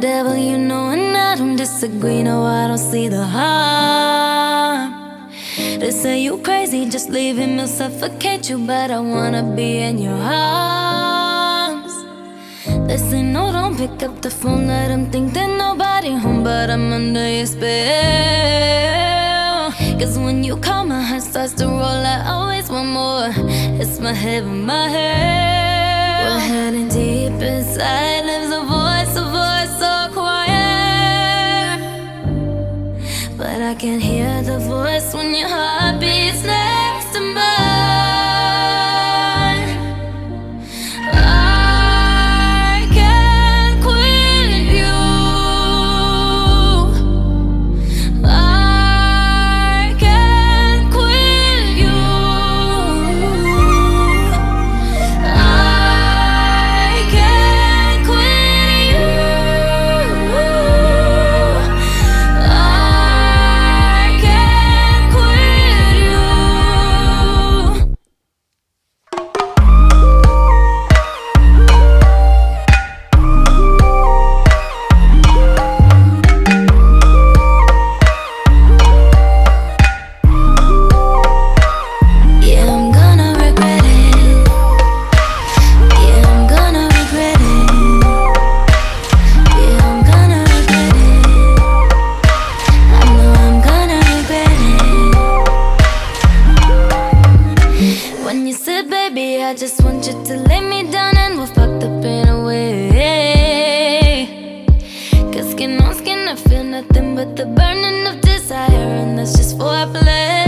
devil, you know, and I don't disagree. No, I don't see the harm. They say you crazy, just leave him, he'll suffocate you. But I wanna be in your arms. They say no, don't pick up the phone, let him think that nobody home. But I'm under your spell. Cause when you call, my heart starts to roll. I always want more. It's my heaven, my hell. Heading deep inside, lives a voice, a voice so quiet. But I can hear the voice when your heart beats next to mine. Baby, I just want you to lay me down and we'll fuck the pain away. Cause skin on skin, I feel nothing but the burning of desire, and that's just foreplay.